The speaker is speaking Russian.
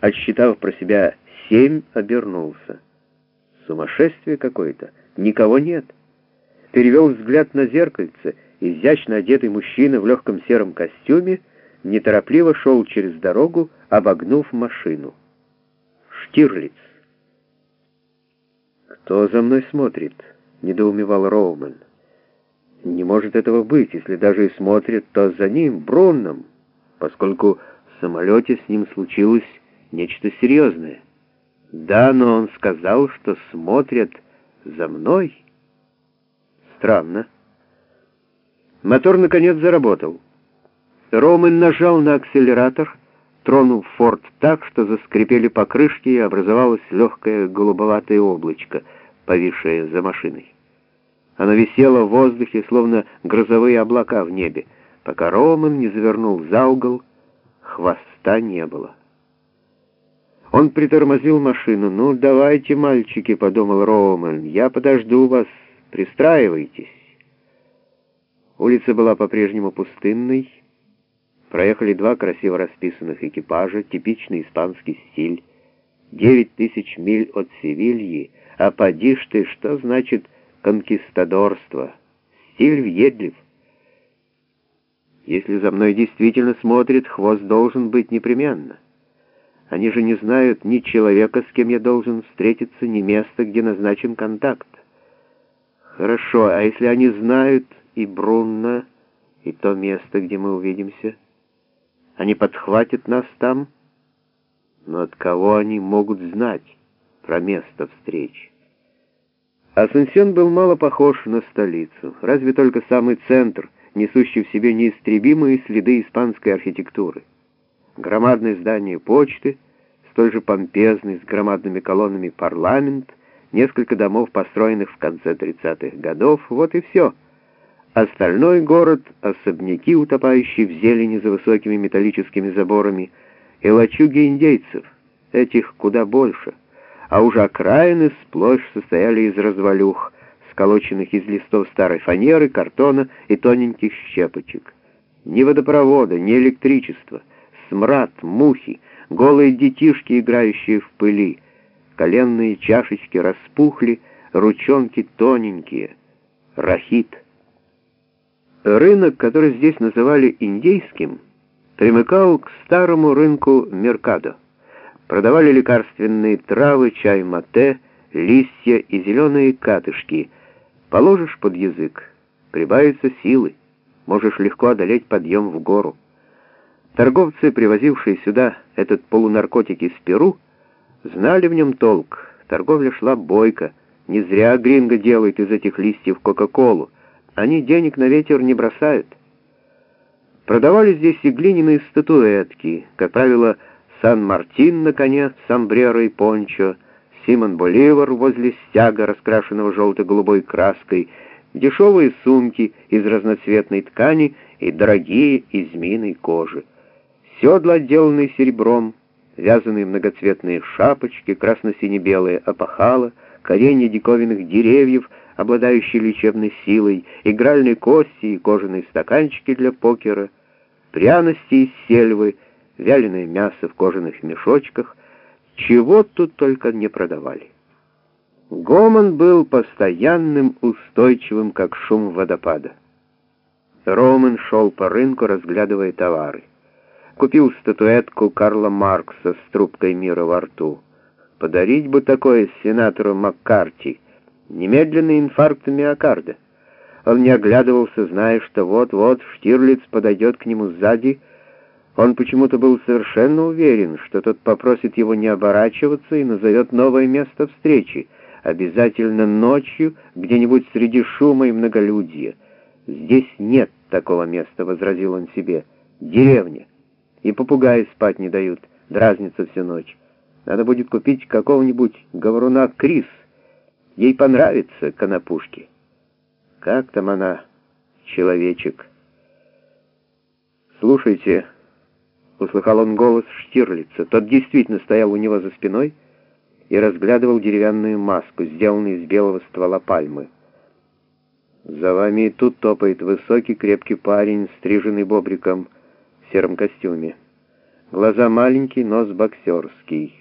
отсчитав про себя семь, обернулся. Сумасшествие какое-то, никого нет. Перевел взгляд на зеркальце, изящно одетый мужчина в легком сером костюме неторопливо шел через дорогу, обогнув машину. Штирлиц. «Кто за мной смотрит?» — недоумевал Роумен. «Не может этого быть, если даже и смотрят, то за ним, Бронном, поскольку в самолете с ним случилось нечто серьезное. Да, но он сказал, что смотрят за мной. Странно. Мотор, наконец, заработал. Роумен нажал на акселератор, тронул форт так, что заскрипели покрышки и образовалось легкое голубоватое облачко, повисшее за машиной. Оно висело в воздухе, словно грозовые облака в небе, пока Роман не завернул за угол, хвоста не было. Он притормозил машину. «Ну, давайте, мальчики», — подумал Роумен, — «я подожду вас, пристраивайтесь». Улица была по-прежнему пустынной, Проехали два красиво расписанных экипажа, типичный испанский стиль. Девять тысяч миль от Севильи, а поди ж ты, что значит конкистадорство? Стиль въедлив. Если за мной действительно смотрит, хвост должен быть непременно. Они же не знают ни человека, с кем я должен встретиться, ни места, где назначен контакт. Хорошо, а если они знают и Брунна, и то место, где мы увидимся — они подхватят нас там, но от кого они могут знать про место встречи? Асунсьон был мало похож на столицу, разве только самый центр, несущий в себе неистребимые следы испанской архитектуры. Громадное здание почты, столь же помпезный, с громадными колоннами парламент, несколько домов, построенных в конце 30-х годов, вот и все — Остальной город — особняки, утопающие в зелени за высокими металлическими заборами, и лачуги индейцев, этих куда больше, а уже окраины сплошь состояли из развалюх, сколоченных из листов старой фанеры, картона и тоненьких щепочек. Ни водопровода, ни электричества, смрад, мухи, голые детишки, играющие в пыли, коленные чашечки распухли, ручонки тоненькие, рахит — Рынок, который здесь называли индейским, примыкал к старому рынку Меркадо. Продавали лекарственные травы, чай мате, листья и зеленые катышки. Положишь под язык, прибавится силы, можешь легко одолеть подъем в гору. Торговцы, привозившие сюда этот полунаркотик из Перу, знали в нем толк. Торговля шла бойко. Не зря гринго делает из этих листьев Кока-Колу. Они денег на ветер не бросают. Продавали здесь и глиняные статуэтки, как правило, Сан-Мартин на коне, сомбреро и пончо, Симон Боливар возле стяга, раскрашенного желто-голубой краской, дешевые сумки из разноцветной ткани и дорогие из змеиной кожи, седла, отделанные серебром, вязаные многоцветные шапочки, красно-сине-белые опахала, коренья диковинных деревьев — обладающие лечебной силой, игральные кости и кожаные стаканчики для покера, пряности из сельвы, вяленое мясо в кожаных мешочках, чего тут только не продавали. Гомон был постоянным, устойчивым, как шум водопада. Роман шел по рынку, разглядывая товары. Купил статуэтку Карла Маркса с трубкой мира во рту. Подарить бы такое сенатору Маккарти — Немедленный инфаркт миокарда. Он не оглядывался, зная, что вот-вот Штирлиц подойдет к нему сзади. Он почему-то был совершенно уверен, что тот попросит его не оборачиваться и назовет новое место встречи, обязательно ночью, где-нибудь среди шума и многолюдья. «Здесь нет такого места», — возразил он себе. «Деревня. И попугаи спать не дают, дразнятся всю ночь. Надо будет купить какого-нибудь говоруна Крис, Ей понравится конопушки. Как там она, человечек? Слушайте, услыхал он голос Штирлица. Тот действительно стоял у него за спиной и разглядывал деревянную маску, сделанную из белого ствола пальмы. За вами и тут топает высокий крепкий парень, стриженный бобриком сером костюме. Глаза маленькие, нос боксерский.